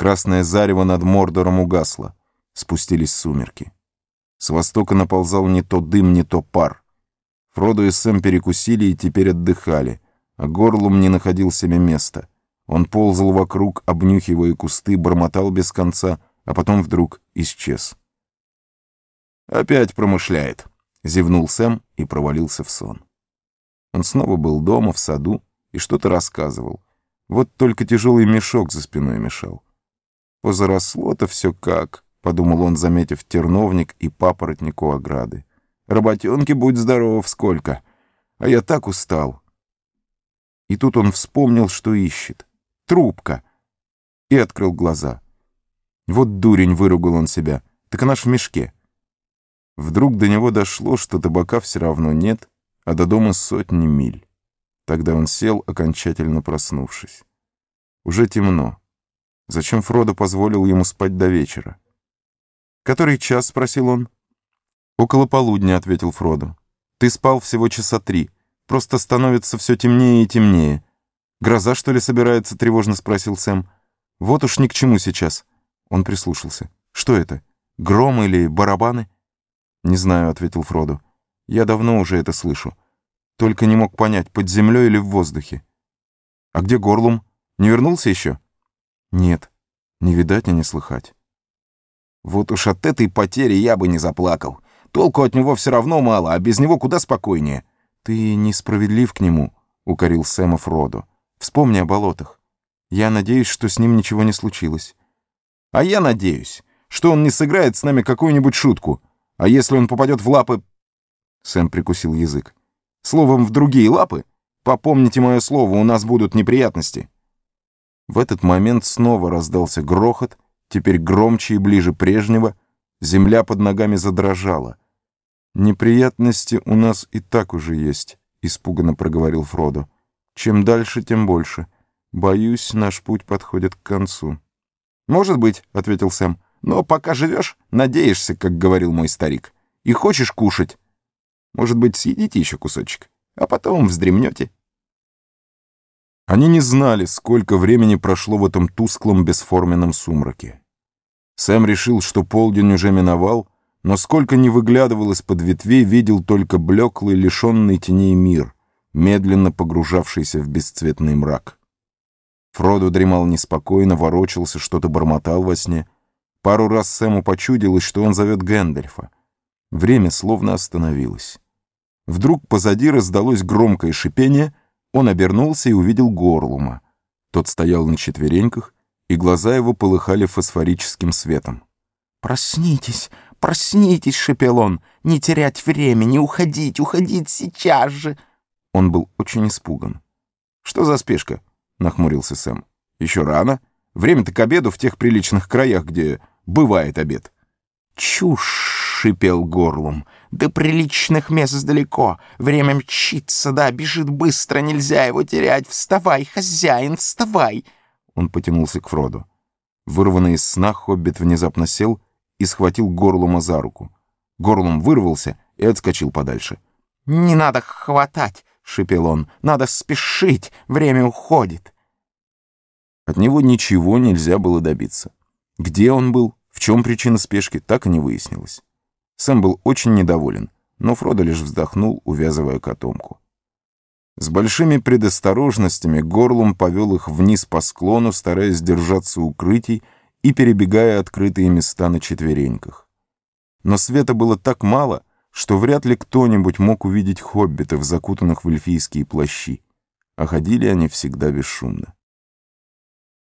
Красное зарево над Мордором угасло. Спустились сумерки. С востока наползал не то дым, не то пар. Фродо и Сэм перекусили и теперь отдыхали, а горлом не находил себе места. Он ползал вокруг, обнюхивая кусты, бормотал без конца, а потом вдруг исчез. «Опять промышляет», — зевнул Сэм и провалился в сон. Он снова был дома, в саду, и что-то рассказывал. Вот только тяжелый мешок за спиной мешал. «Позаросло-то все как», — подумал он, заметив терновник и папоротник у ограды. «Работенки, будь здоров, сколько! А я так устал!» И тут он вспомнил, что ищет. Трубка! И открыл глаза. Вот дурень, выругал он себя. Так она ж в мешке. Вдруг до него дошло, что табака все равно нет, а до дома сотни миль. Тогда он сел, окончательно проснувшись. Уже темно. Зачем Фродо позволил ему спать до вечера? «Который час?» — спросил он. «Около полудня», — ответил Фродо. «Ты спал всего часа три. Просто становится все темнее и темнее. Гроза, что ли, собирается?» — тревожно спросил Сэм. «Вот уж ни к чему сейчас». Он прислушался. «Что это? Гром или барабаны?» «Не знаю», — ответил Фродо. «Я давно уже это слышу. Только не мог понять, под землей или в воздухе». «А где Горлум? Не вернулся еще?» «Нет, не видать и не слыхать». «Вот уж от этой потери я бы не заплакал. Толку от него все равно мало, а без него куда спокойнее». «Ты несправедлив к нему», — укорил Сэма Фродо. «Вспомни о болотах. Я надеюсь, что с ним ничего не случилось». «А я надеюсь, что он не сыграет с нами какую-нибудь шутку. А если он попадет в лапы...» Сэм прикусил язык. «Словом, в другие лапы? Попомните мое слово, у нас будут неприятности». В этот момент снова раздался грохот, теперь громче и ближе прежнего. Земля под ногами задрожала. «Неприятности у нас и так уже есть», — испуганно проговорил Фродо. «Чем дальше, тем больше. Боюсь, наш путь подходит к концу». «Может быть», — ответил Сэм. «Но пока живешь, надеешься, как говорил мой старик. И хочешь кушать. Может быть, съедите еще кусочек, а потом вздремнете». Они не знали, сколько времени прошло в этом тусклом бесформенном сумраке. Сэм решил, что полдень уже миновал, но сколько ни выглядывал из-под ветвей, видел только блеклый, лишенный теней мир, медленно погружавшийся в бесцветный мрак. Фродо дремал неспокойно, ворочался, что-то бормотал во сне. Пару раз Сэму почудилось, что он зовет Гэндальфа. Время словно остановилось. Вдруг позади раздалось громкое шипение, он обернулся и увидел Горлума. Тот стоял на четвереньках, и глаза его полыхали фосфорическим светом. «Проснитесь, проснитесь!» — шепел он. «Не терять времени, уходить, уходить сейчас же!» Он был очень испуган. «Что за спешка?» — нахмурился Сэм. «Еще рано. Время-то к обеду в тех приличных краях, где бывает обед». «Чушь!» — шипел горлом. «До приличных мест далеко. Время мчится, да, бежит быстро, нельзя его терять. Вставай, хозяин, вставай!» Он потянулся к Фроду. Вырванный из сна, Хоббит внезапно сел и схватил Горлума за руку. Горлум вырвался и отскочил подальше. «Не надо хватать!» — шипел он. «Надо спешить! Время уходит!» От него ничего нельзя было добиться. Где он был, в чем причина спешки, так и не выяснилось. Сэм был очень недоволен, но Фродо лишь вздохнул, увязывая котомку. С большими предосторожностями Горлум повел их вниз по склону, стараясь держаться укрытий, и перебегая открытые места на четвереньках. Но света было так мало, что вряд ли кто-нибудь мог увидеть хоббитов, закутанных в эльфийские плащи, а ходили они всегда бесшумно.